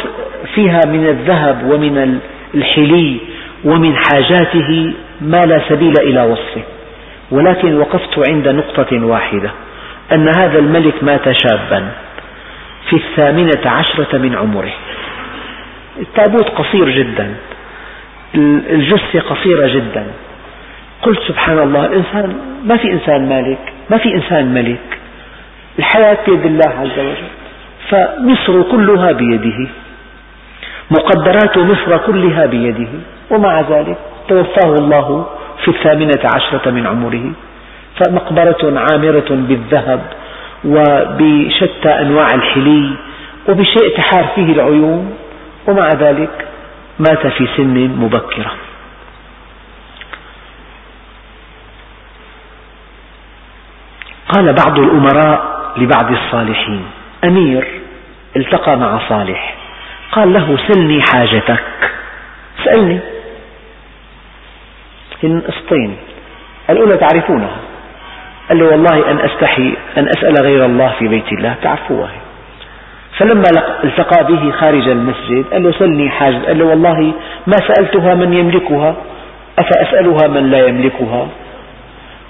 فيها من الذهب ومن الحلي ومن حاجاته ما لا سبيل إلى وصفه. ولكن وقفت عند نقطة واحدة أن هذا الملك مات شابا في الثامنة عشرة من عمره. التابوت قصير جدا الجثة قصيرة جدا. قلت سبحان الله الإنسان ما في إنسان مالك ما في إنسان ملك. الحياة بيد الله عز وجل. فمصر كلها بيده. مقدرات مصر كلها بيده. ومع ذلك توفاه الله في الثامنة عشرة من عمره فمقبرة عامرة بالذهب وبشتى أنواع الحلي وبشيء تحار فيه العيون ومع ذلك مات في سن مبكرة. قال بعض الأمراء لبعض الصالحين أمير التقى مع صالح قال له سلني حاجتك. سألني. هن قسطين الأولى تعرفونها. قال له والله أن أستحي أن أسأل غير الله في بيت الله. تعرفوها فلما التقى به خارج المسجد قال له سلني حاجة. قال له والله ما سألتها من يملكها أفأسألها من لا يملكها؟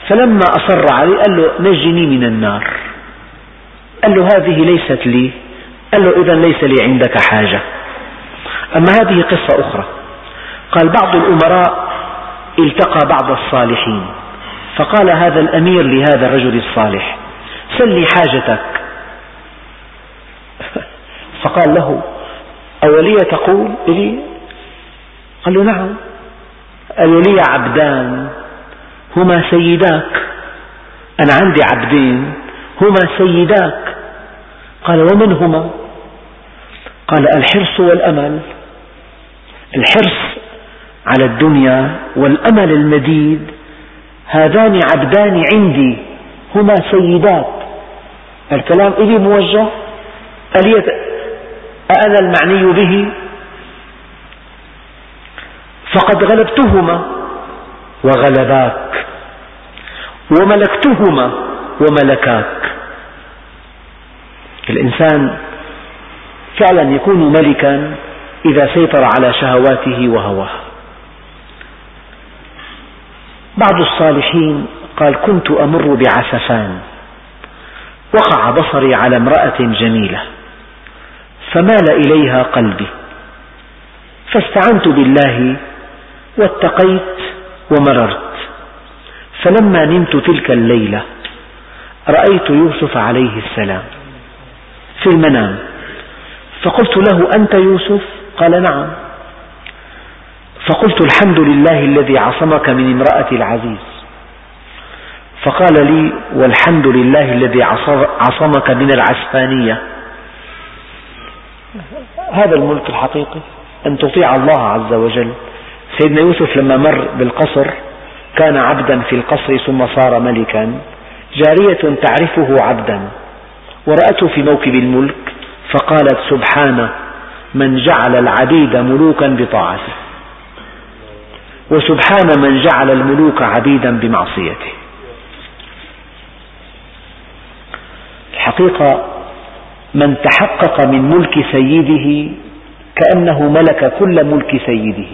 فلما أصر عليه قال له نجني من النار. قال له هذه ليست لي. قال له إذا ليس لي عندك حاجة. أما هذه قصة أخرى. قال بعض الأمراء التقى بعض الصالحين. فقال هذا الأمير لهذا الرجل الصالح سلني حاجتك. فقال له أولي تقول لي؟ قال له نعم. قال لي عبدان هما سيداك. أنا عندي عبدين هما سيداك. قال ومن هما؟ قال الحرص والأمل. الحرص على الدنيا والأمل المديد هذان عبدان عندي هما سيدات. الكلام إلي موجه؟ أأنا المعني به؟ فقد غلبتهما وغلباك وملكتهما وملكاك. الإنسان فعلا يكون ملكا إذا سيطر على شهواته وهواه. بعض الصالحين قال كنت أمر بعسفان. وقع بصري على امرأة جميلة فمال إليها قلبي. فاستعنت بالله واتقيت ومررت. فلما نمت تلك الليلة رأيت يوسف عليه السلام في المنام. فقلت له أنت يوسف؟ قال نعم. فقلت الحمد لله الذي عصمك من امرأة العزيز. فقال لي والحمد لله الذي عصمك من العسفانية. هذا الملك الحقيقي أن تطيع الله عز وجل. سيدنا يوسف لما مر بالقصر كان عبدا في القصر ثم صار ملكا. جارية تعرفه عبدا. ورأته في موكب الملك فقالت سبحان من جعل العبيد ملوكا بطاعته. وسبحان من جعل الملوك عبيدا بمعصيته. الحقيقة من تحقق من ملك سيده كأنه ملك كل ملك سيده.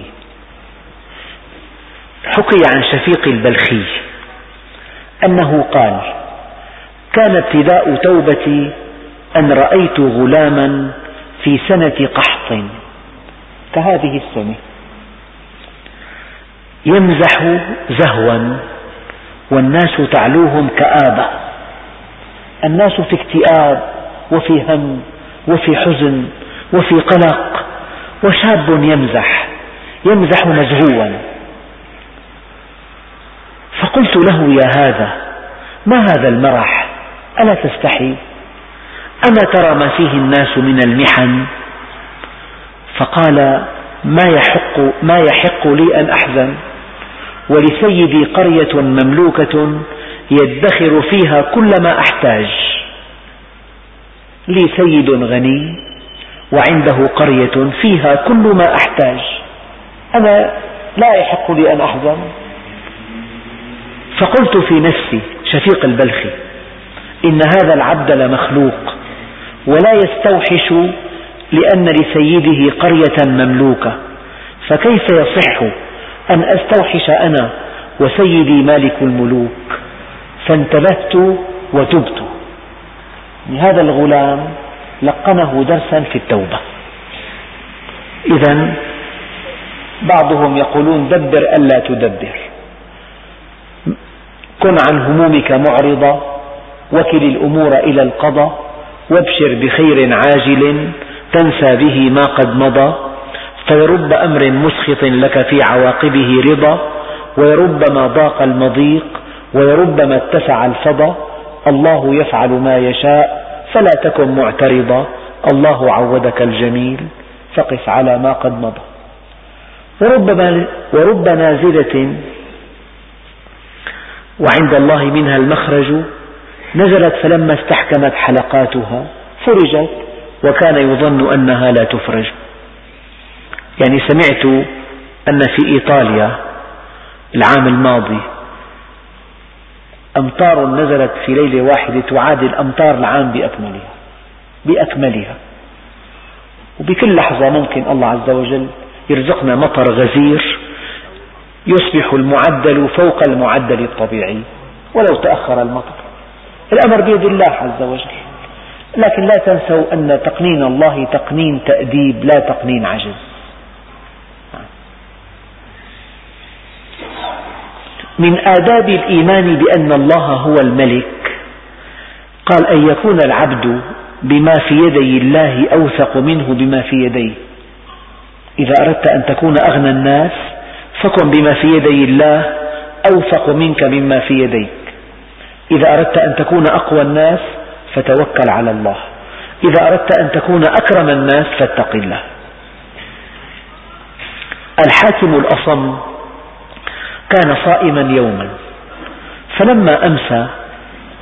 حكي عن شفيق البلخي أنه قال كان ابتداء توبتي أن رأيت غلاما في سنة قحط كهذه السنة. يمزح زهوا والناس تعلوهم كآبة الناس في اكتئاب وفي هم وفي حزن وفي قلق وشاب يمزح يمزح مزهوا. فقلت له يا هذا ما هذا المرح؟ ألا تستحي؟ أما ترى ما فيه الناس من المحن؟ فقال ما يحق, ما يحق لي أن أحزن. ولسيدي قرية مملوكة يدخر فيها كل ما أحتاج. لي سيد غني وعنده قرية فيها كل ما أحتاج. أنا لا يحق لي أن أحزن فقلت في نفسي شفيق البلخي إن هذا العبد لمخلوق ولا يستوحش لأن لسيده قرية مملوكة. فكيف يصح أن أستوحش أنا وسيدي مالك الملوك فانتبهت وتبت. هذا الغلام لقنه درسا في التوبة. إذا بعضهم يقولون دبر ألا تدبر. كن عن همومك معرضة وكل الأمور إلى القضاء وابشر بخير عاجل تنسى به ما قد مضى. فلرب أمر مسخط لك في عواقبه رضا ولربما ضاق المضيق ولربما اتسع الفضا. الله يفعل ما يشاء فلا تكن معترضا. الله عودك الجميل فقف على ما قد مضى. ورب, ورب نازلة وعند الله منها المخرج نزلت فلما استحكمت حلقاتها فرجت وكان يظن أنها لا تفرج. يعني سمعت أن في إيطاليا العام الماضي أمطار نزلت في ليلة واحدة تعادل أمطار العام بأكملها بأكملها. وبكل لحظة ممكن الله عز وجل يرزقنا مطر غزير يصبح المعدل فوق المعدل الطبيعي ولو تأخر المطر. الأمر بيد الله عز وجل. لكن لا تنسوا أن تقنين الله تقنين تأديب لا تقنين عجز. من آداب الإيمان بأن الله هو الملك. قال أن يكون العبد بما في يدي الله أوثق منه بما في يديه. إذا أردت أن تكون أغنى الناس فكن بما في يدي الله أوثق منك مما في يديك. إذا أردت أن تكون أقوى الناس فتوكل على الله. إذا أردت أن تكون أكرم الناس فاتق الله. الحاكم الأصم كان صائما يوما. فلما أمسى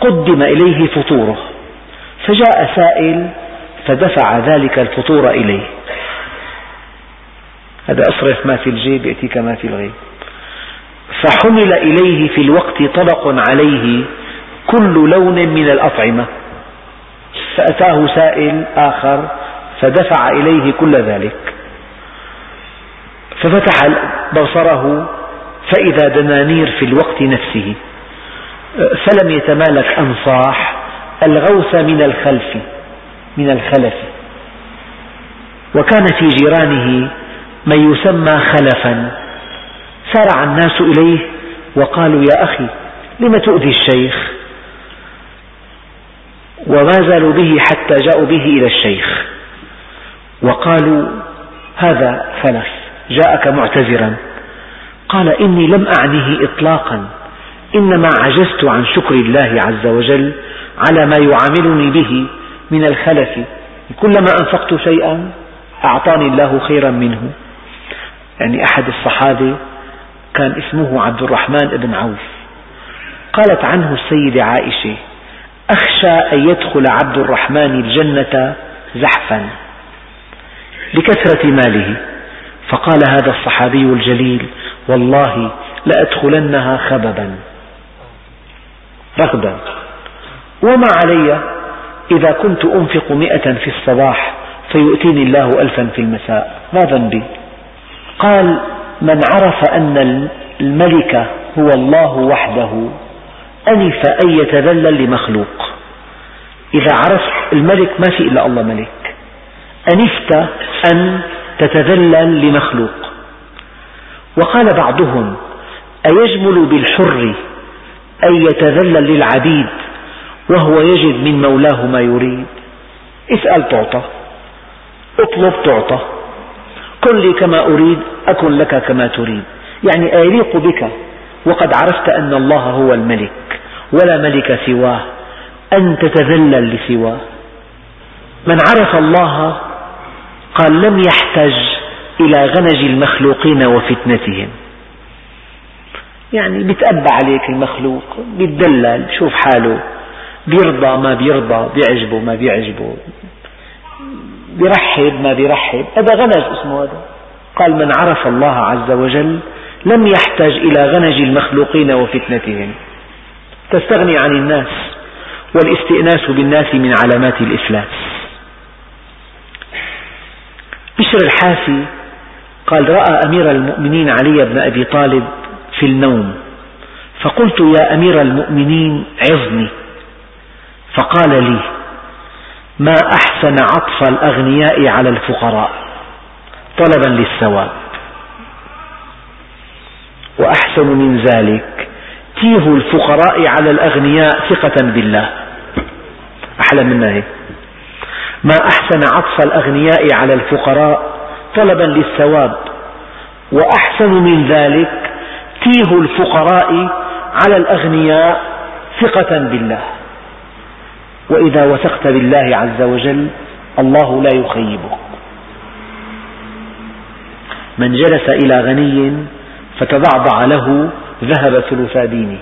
قدم إليه فطوره. فجاء سائل فدفع ذلك الفطور إليه. هذا أصرف ما في الجيب يأتيك ما في الغيب. فحمل إليه في الوقت طبق عليه كل لون من الأطعمة. فأتاه سائل آخر فدفع إليه كل ذلك. ففتح بصره فإذا دنانير في الوقت نفسه فلم يتمالك أن صاح الغوث من الخلف من الخلف. وكان في جيرانه من يسمى خلفا. سارع الناس إليه وقالوا يا أخي لم تؤذي الشيخ؟ وما زالوا به حتى جاءوا به إلى الشيخ. وقالوا هذا خلف جاءك معتذرا. قال إني لم أعنه إطلاقا إنما عجزت عن شكر الله عز وجل على ما يعاملني به من الخلف. كلما أنفقت شيئا أعطاني الله خيرا منه. يعني أحد الصحابة كان اسمه عبد الرحمن بن عوف. قالت عنه السيدة عائشة أخشى أن يدخل عبد الرحمن الجنة زحفا لكثرة ماله. فقال هذا الصحابي الجليل والله لأدخلنها خببا. رغبا. وما علي؟ إذا كنت أنفق مئة في الصباح فيؤتيني الله ألفا في المساء. ما ذنبي؟ قال من عرف أن الملك هو الله وحده أنف أن يتذلل لمخلوق. إذا عرفت الملك ما في إلا الله ملك. أنفت أن تتذلل لمخلوق. وقال بعضهم أيجمل بالحر أن يتذلل للعبيد وهو يجد من مولاه ما يريد. اسأل تعطى. اطلب تعطى. كن لي كما أريد أكن لك كما تريد. يعني أيليق بك. وقد عرفت أن الله هو الملك ولا ملك سواه. أن تتذلل لسواه. من عرف الله قال لم يحتج إلى غنج المخلوقين وفتنتهم. يعني بيتأبى عليك المخلوق بيتدلل بشوف حاله بيرضى ما بيرضى بيعجبه ما بيعجبه بيرحب ما بيرحب. هذا غنج اسمه هذا. قال من عرف الله عز وجل لم يحتاج إلى غنج المخلوقين وفتنتهم. تستغني عن الناس والاستئناس بالناس من علامات الإفلاس. بشر الحافي قال رأى أمير المؤمنين علي بن أبي طالب في النوم. فقلت يا أمير المؤمنين عظني. فقال لي ما أحسن عطف الأغنياء على الفقراء؟ طلبا للثواب. وأحسن من ذلك تيه الفقراء على الأغنياء ثقة بالله. أحلى منا هيك. ما أحسن عطف الأغنياء على الفقراء طلبا للثواب وأحسن من ذلك تيه الفقراء على الأغنياء ثقة بالله. وإذا وثقت بالله عز وجل الله لا يخيبك. من جلس إلى غني فتضعضع له ذهب ثلثا دينه.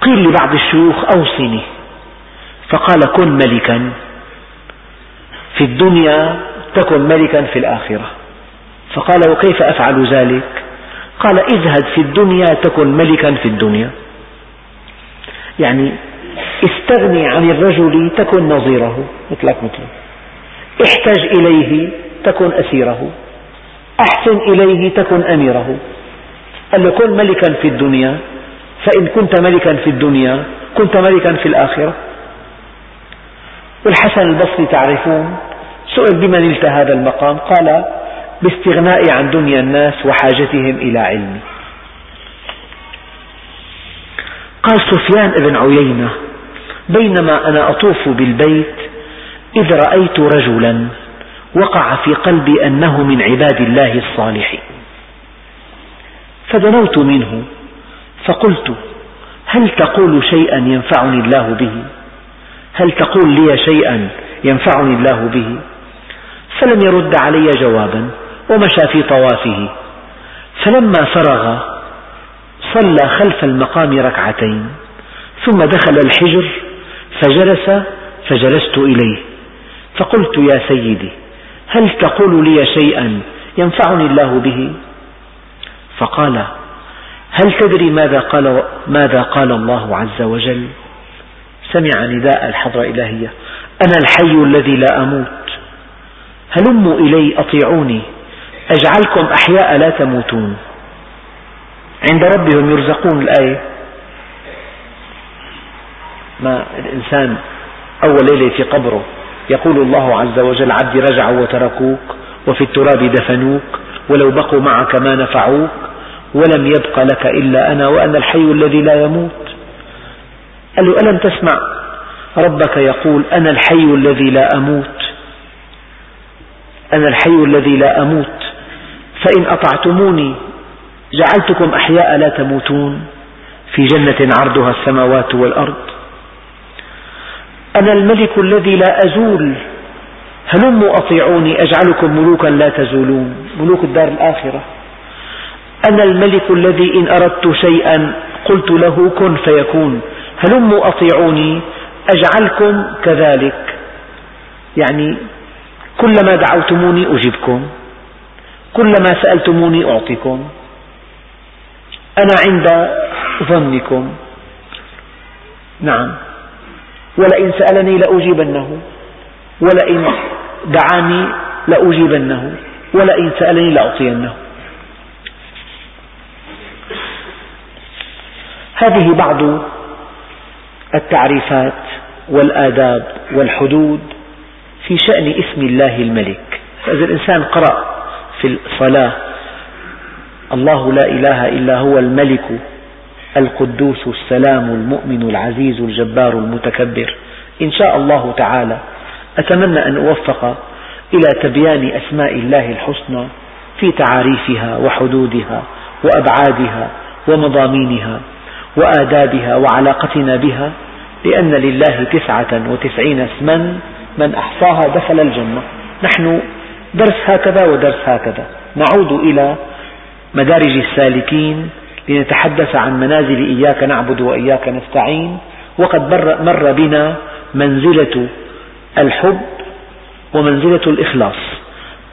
قيل لبعض الشيوخ أوصني. فقال كن ملكا. في الدنيا تكن ملكا في الآخرة. فقال وكيف أفعل ذلك؟ قال اذهب في الدنيا تكن ملكا في الدنيا. يعني استغني عن الرجل تكن نظيره. مثلك مثله احتج إليه تكن أسيره. أحسن إليه تكن أميره. قال له كن ملكا في الدنيا. فإن كنت ملكا في الدنيا كنت ملكا في الآخرة. والحسن البصري تعرفون؟ سئل بمن نلت هذا المقام قال باستغنائي عن دنيا الناس وحاجتهم إلى علمي. قال سفيان بن عيينة بينما أنا أطوف بالبيت إذ رأيت رجلا وقع في قلبي أنه من عباد الله الصالحين. فدنوت منه فقلت هل تقول شيئا ينفعني الله به؟ هل تقول لي شيئا ينفعني الله به؟ فلم يرد علي جوابا ومشى في طوافه. فلما فرغ صلى خلف المقام ركعتين ثم دخل الحجر فجلس فجلست إليه. فقلت يا سيدي هل تقول لي شيئا ينفعني الله به؟ فقال هل تدري ماذا قال, ماذا قال الله عز وجل؟ سمع نداء الحضرة الإلهية. أنا الحي الذي لا أموت. هلموا إلي أطيعوني. أجعلكم أحياء لا تموتون. عند ربهم يرزقون الآية. ما الإنسان أول ليلة في قبره يقول الله عز وجل عبدي رجعوا وتركوك وفي التراب دفنوك ولو بقوا معك ما نفعوك ولم يبق لك إلا أنا وأنا الحي الذي لا يموت. قال له ألم تسمع؟ ربك يقول أنا الحي الذي لا أموت. أنا الحي الذي لا أموت. فإن أطعتموني جعلتكم أحياء لا تموتون. في جنة عرضها السماوات والأرض. أنا الملك الذي لا أزول. هلموا أطيعوني أجعلكم ملوكا لا تزولون. ملوك الدار الآخرة. أنا الملك الذي إن أردت شيئا قلت له كن فيكون. هلموا أطيعوني أجعلكم كذلك. يعني كلما دعوتموني أجبكم كلما سألتموني أعطيكم. أنا عند ظنكم. نعم. ولئن سألني لأجيبنه. ولئن دعاني لأجيبنه. ولئن سألني لأعطينه. هذه بعض التعريفات والآداب والحدود في شأن اسم الله الملك. فإذا الإنسان قرأ في الصلاة الله لا إله إلا هو الملك القدوس السلام المؤمن العزيز الجبار المتكبر. إن شاء الله تعالى أتمنى أن أوفق إلى تبيان أسماء الله الحسنى في تعاريفها وحدودها وأبعادها ومضامينها. وآدابها وعلاقتنا بها لأن لله تسعة وتسعين اسما من أحصاها دخل الجنة. نحن درس هكذا ودرس هكذا. نعود إلى مدارج السالكين لنتحدث عن منازل إياك نعبد وإياك نستعين وقد مر بنا منزلة الحب ومنزلة الإخلاص.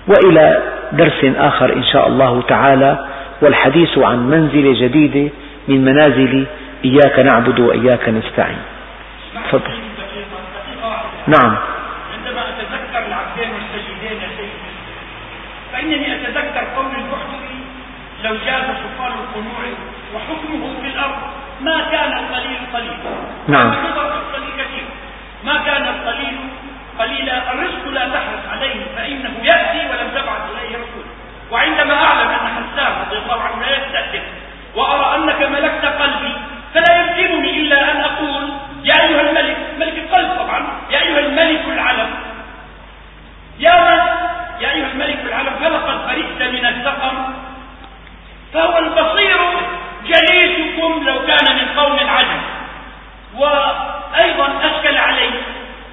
وإلى درس آخر إن شاء الله تعالى والحديث عن منزلة جديدة من منازل إياك نعبد وإياك نستعين. تفضل. نعم. عندما أتذكر العبدين فإنني أتذكر قول البحتري لو جاز سلطان القنوع وحكمه في الأرض ما كان القليل قليل. نعم. القليل كثير. ما كان القليل قليلا الرزق لا تحرص عليه فإنه يأتي ولم تبعث إليه رسول. وعندما أعلم أن حسان رضي الله عنه لا يستأذن وأرى أنك ملكت قلبي. فلا يمكنني إلا أن أقول يا أيها الملك ملك القلب طبعا. يا أيها الملك العلم. يا من؟ يا أيها الملك العلم فلقد برئت من السقم. فهو البصير جليسكم لو كان من قوم عجم. وأيضا أشكل عليه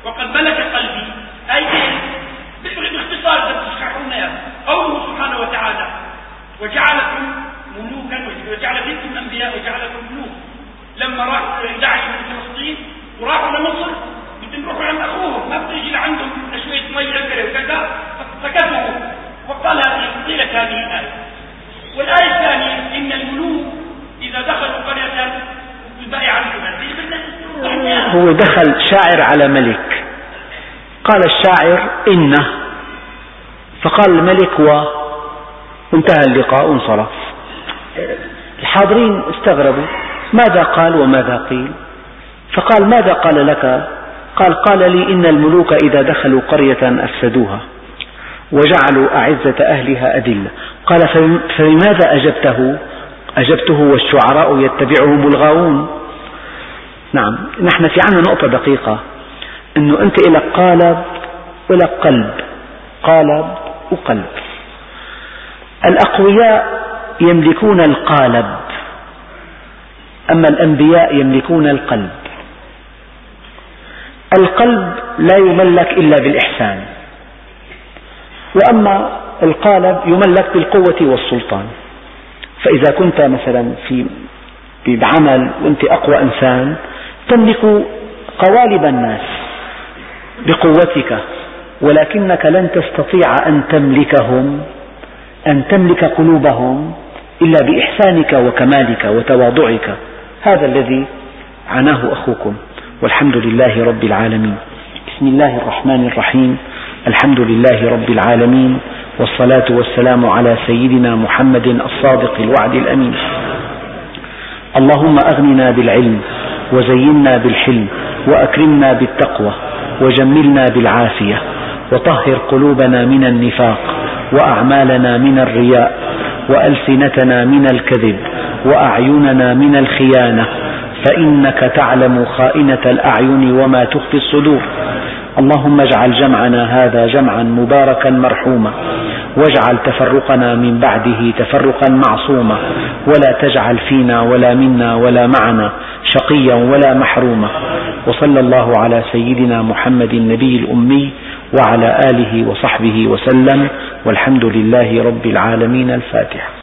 وقد ملك قلبي. أي بإختصار تشرحون قوله سبحانه وتعالى وجعلكم ملوكا وجعل فيكم أنبياء وجعلكم ملوك. لما راح داعش من فلسطين وراحوا لمصر بدهم يروحوا عند أخوهم ما بتجي لعندهم شوية مي عكرة وكذا فكتبوا وقال هذه قيلت هذه الآية والآية الثانية إن الملوك إذا دخلوا قرية البائع عنهم هو دخل شاعر على ملك. قال الشاعر إنه. فقال الملك و وانتهى اللقاء وانصرف الحاضرين استغربوا ماذا قال وماذا قيل؟ فقال ماذا قال لك؟ قال قال لي إن الملوك إذا دخلوا قرية أفسدوها وجعلوا أعزة أهلها أذلة. قال فلماذا أجبته؟ أجبته والشعراء يتبعهم الغاوون. نعم نحن في عنا نقطة دقيقة أنه أنت إلى قالب ولا قلب قالب وقلب. الأقوياء يملكون القالب. أما الأنبياء يملكون القلب. القلب لا يملك إلا بالإحسان. وأما القالب يملك بالقوة والسلطان. فإذا كنت مثلا في بعمل وأنت أقوى إنسان تملك قوالب الناس بقوتك ولكنك لن تستطيع أن تملكهم أن تملك قلوبهم إلا بإحسانك وكمالك وتواضعك. هذا الذي عناه أخوكم. والحمد لله رب العالمين. بسم الله الرحمن الرحيم. الحمد لله رب العالمين. والصلاة والسلام على سيدنا محمد الصادق الوعد الأمين. اللهم أغننا بالعلم وزينا بالحلم وأكرمنا بالتقوى وجملنا بالعافية وطهر قلوبنا من النفاق وأعمالنا من الرياء وألسنتنا من الكذب وأعيننا من الخيانة فإنك تعلم خائنة الأعين وما تخفي الصدور اللهم اجعل جمعنا هذا جمعا مباركا مرحوما واجعل تفرقنا من بعده تفرقا معصوما ولا تجعل فينا ولا منا ولا معنا شقيا ولا محروما. وصلى الله على سيدنا محمد النبي الأمي وعلى آله وصحبه وسلم والحمد لله رب العالمين الفاتحة